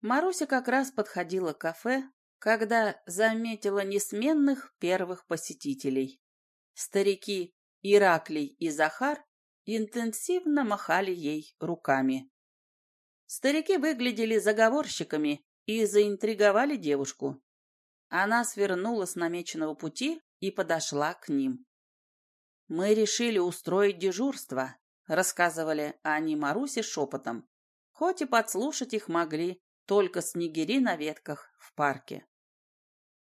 Маруся как раз подходила к кафе, когда заметила несменных первых посетителей. Старики Ираклий и Захар интенсивно махали ей руками. Старики выглядели заговорщиками и заинтриговали девушку. Она свернула с намеченного пути и подошла к ним. «Мы решили устроить дежурство», — рассказывали они Марусе шепотом, хоть и подслушать их могли только снегири на ветках в парке.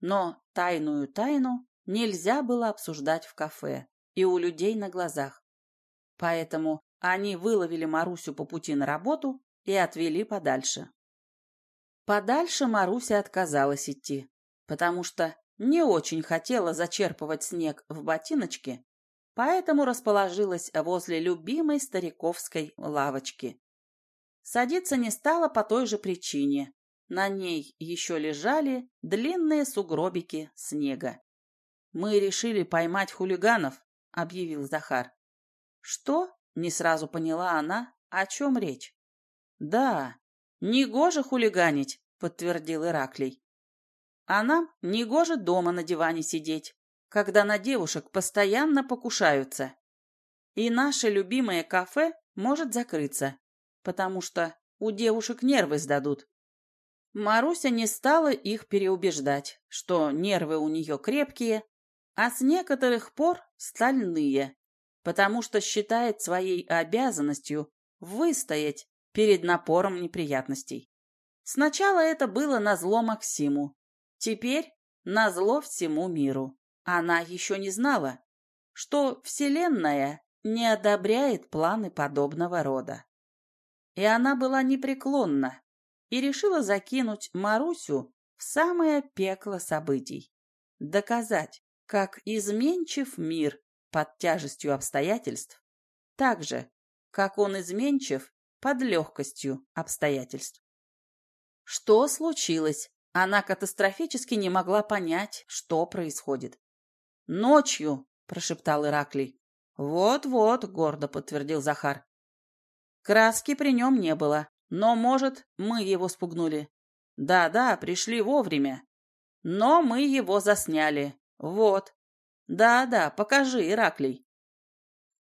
Но тайную тайну нельзя было обсуждать в кафе и у людей на глазах. Поэтому они выловили Марусю по пути на работу и отвели подальше. Подальше Маруся отказалась идти, потому что не очень хотела зачерпывать снег в ботиночки, поэтому расположилась возле любимой стариковской лавочки. Садиться не стала по той же причине. На ней еще лежали длинные сугробики снега. «Мы решили поймать хулиганов», — объявил Захар. «Что?» — не сразу поняла она, о чем речь. «Да, негоже хулиганить», — подтвердил Ираклий. «А нам негоже дома на диване сидеть, когда на девушек постоянно покушаются. И наше любимое кафе может закрыться, потому что у девушек нервы сдадут. Маруся не стала их переубеждать, что нервы у нее крепкие, а с некоторых пор стальные, потому что считает своей обязанностью выстоять перед напором неприятностей. Сначала это было назло Максиму, теперь назло всему миру. Она еще не знала, что Вселенная не одобряет планы подобного рода. И она была непреклонна и решила закинуть Марусю в самое пекло событий. Доказать, как изменчив мир под тяжестью обстоятельств, так же, как он изменчив под легкостью обстоятельств. Что случилось? Она катастрофически не могла понять, что происходит. «Ночью», — прошептал Ираклий. «Вот-вот», — гордо подтвердил Захар. Краски при нем не было, но, может, мы его спугнули. Да-да, пришли вовремя. Но мы его засняли. Вот. Да-да, покажи, Ираклий.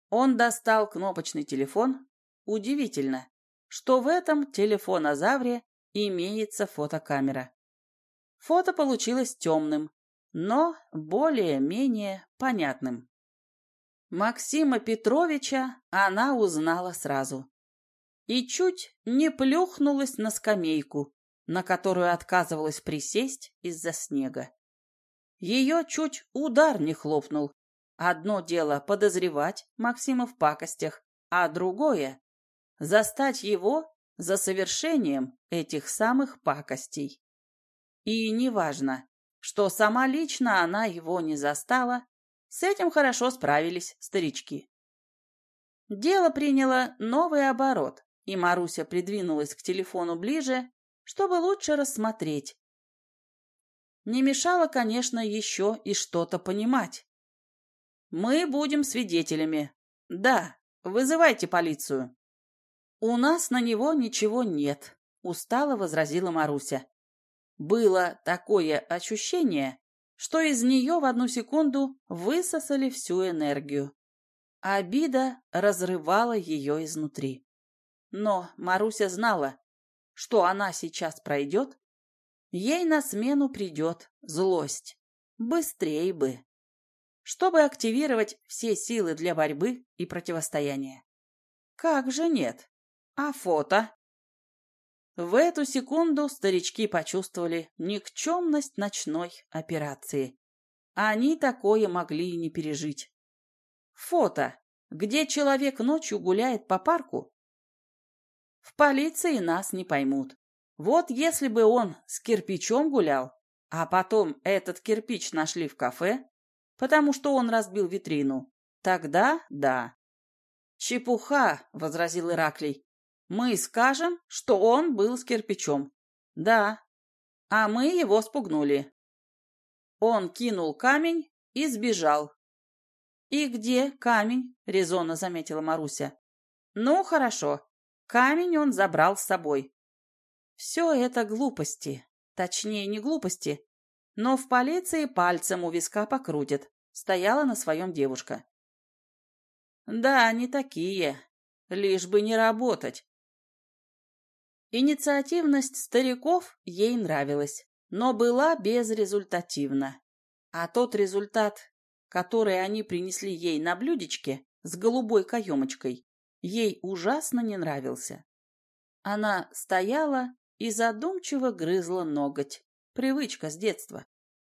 Он достал кнопочный телефон. Удивительно, что в этом телефонозавре имеется фотокамера. Фото получилось темным, но более-менее понятным. Максима Петровича она узнала сразу и чуть не плюхнулась на скамейку, на которую отказывалась присесть из-за снега. Ее чуть удар не хлопнул. Одно дело подозревать Максима в пакостях, а другое — застать его за совершением этих самых пакостей. И неважно, что сама лично она его не застала, с этим хорошо справились старички. Дело приняло новый оборот и Маруся придвинулась к телефону ближе, чтобы лучше рассмотреть. Не мешало, конечно, еще и что-то понимать. «Мы будем свидетелями. Да, вызывайте полицию». «У нас на него ничего нет», — устало возразила Маруся. Было такое ощущение, что из нее в одну секунду высосали всю энергию. Обида разрывала ее изнутри. Но Маруся знала, что она сейчас пройдет, ей на смену придет злость. Быстрее бы. Чтобы активировать все силы для борьбы и противостояния. Как же нет? А фото? В эту секунду старички почувствовали никчемность ночной операции. Они такое могли и не пережить. Фото, где человек ночью гуляет по парку, в полиции нас не поймут. Вот если бы он с кирпичом гулял, а потом этот кирпич нашли в кафе, потому что он разбил витрину, тогда да. «Чепуха!» — возразил Ираклий. «Мы скажем, что он был с кирпичом». «Да, а мы его спугнули». Он кинул камень и сбежал. «И где камень?» — резонно заметила Маруся. «Ну, хорошо. Камень он забрал с собой. Все это глупости. Точнее, не глупости, но в полиции пальцем у виска покрутят. Стояла на своем девушка. Да, они такие. Лишь бы не работать. Инициативность стариков ей нравилась, но была безрезультативна. А тот результат, который они принесли ей на блюдечке с голубой каемочкой, ей ужасно не нравился. Она стояла и задумчиво грызла ноготь. Привычка с детства.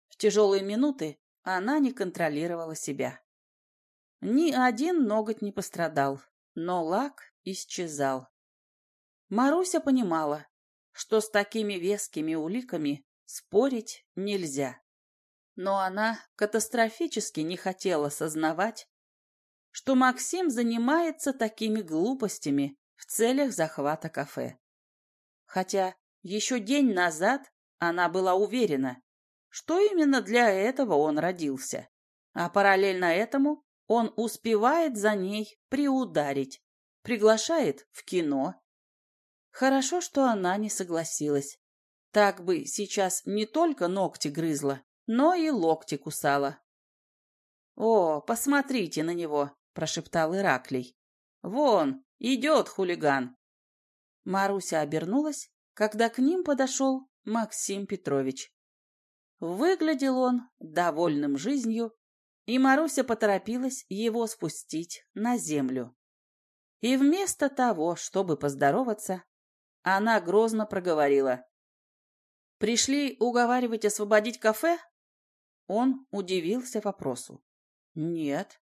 В тяжелые минуты она не контролировала себя. Ни один ноготь не пострадал, но лак исчезал. Маруся понимала, что с такими вескими уликами спорить нельзя. Но она катастрофически не хотела сознавать, что Максим занимается такими глупостями в целях захвата кафе. Хотя еще день назад она была уверена, что именно для этого он родился, а параллельно этому он успевает за ней приударить, приглашает в кино. Хорошо, что она не согласилась. Так бы сейчас не только ногти грызла, но и локти кусала. «О, посмотрите на него!» – прошептал Ираклий. «Вон, идет хулиган!» Маруся обернулась, когда к ним подошел Максим Петрович. Выглядел он довольным жизнью, и Маруся поторопилась его спустить на землю. И вместо того, чтобы поздороваться, она грозно проговорила. «Пришли уговаривать освободить кафе?» Он удивился вопросу. «Нет».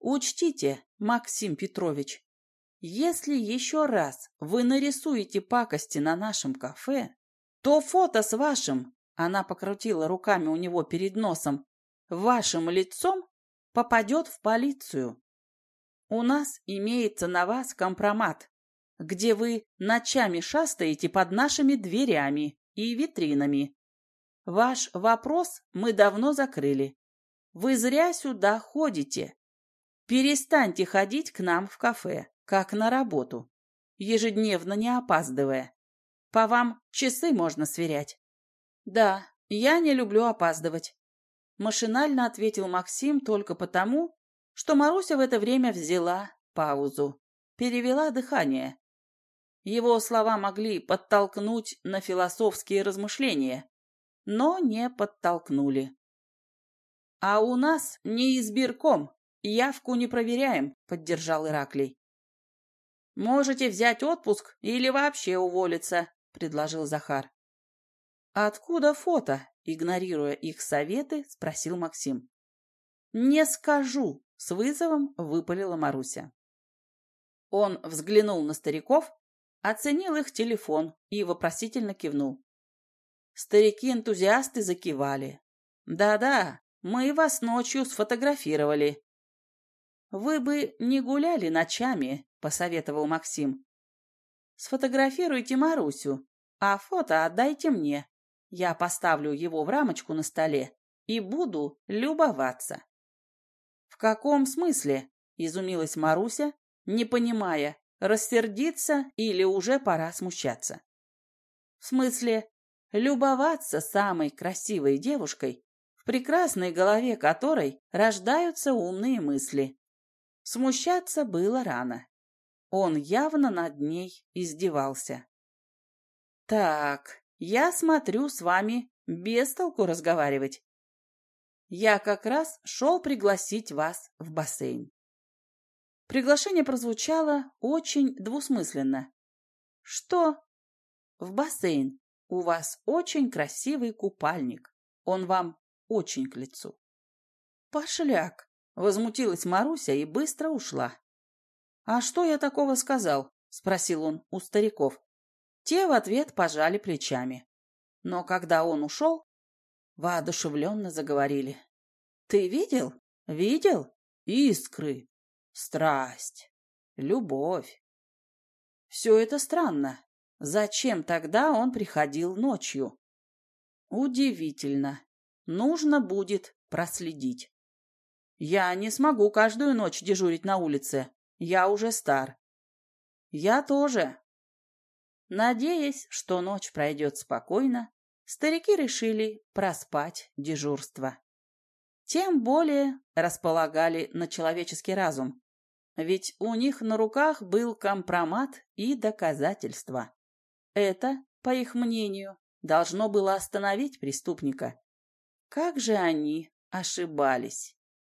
«Учтите, Максим Петрович, если еще раз вы нарисуете пакости на нашем кафе, то фото с вашим, она покрутила руками у него перед носом, вашим лицом попадет в полицию. У нас имеется на вас компромат, где вы ночами шастаете под нашими дверями и витринами. Ваш вопрос мы давно закрыли. Вы зря сюда ходите. Перестаньте ходить к нам в кафе как на работу, ежедневно не опаздывая. По вам часы можно сверять. Да, я не люблю опаздывать. Машинально ответил Максим только потому, что Маруся в это время взяла паузу, перевела дыхание. Его слова могли подтолкнуть на философские размышления, но не подтолкнули. «А у нас не избирком, явку не проверяем», — поддержал Ираклий. «Можете взять отпуск или вообще уволиться», — предложил Захар. «Откуда фото?» — игнорируя их советы, спросил Максим. «Не скажу», — с вызовом выпалила Маруся. Он взглянул на стариков, оценил их телефон и вопросительно кивнул. Старики-энтузиасты закивали. «Да-да, мы вас ночью сфотографировали». «Вы бы не гуляли ночами», — посоветовал Максим. «Сфотографируйте Марусю, а фото отдайте мне. Я поставлю его в рамочку на столе и буду любоваться». «В каком смысле?» — изумилась Маруся, не понимая, рассердиться или уже пора смущаться. «В смысле, любоваться самой красивой девушкой, в прекрасной голове которой рождаются умные мысли». Смущаться было рано. Он явно над ней издевался. «Так, я смотрю с вами без толку разговаривать. Я как раз шел пригласить вас в бассейн». Приглашение прозвучало очень двусмысленно. «Что?» «В бассейн. У вас очень красивый купальник. Он вам очень к лицу». «Пошляк!» — возмутилась Маруся и быстро ушла. «А что я такого сказал?» — спросил он у стариков. Те в ответ пожали плечами. Но когда он ушел, воодушевленно заговорили. «Ты видел? Видел? Искры, страсть, любовь. Все это странно. Зачем тогда он приходил ночью? Удивительно. Нужно будет проследить. Я не смогу каждую ночь дежурить на улице. Я уже стар. Я тоже. Надеясь, что ночь пройдет спокойно, старики решили проспать дежурство. Тем более располагали на человеческий разум, ведь у них на руках был компромат и доказательства. Это, по их мнению, должно было остановить преступника. Как же они ошибались!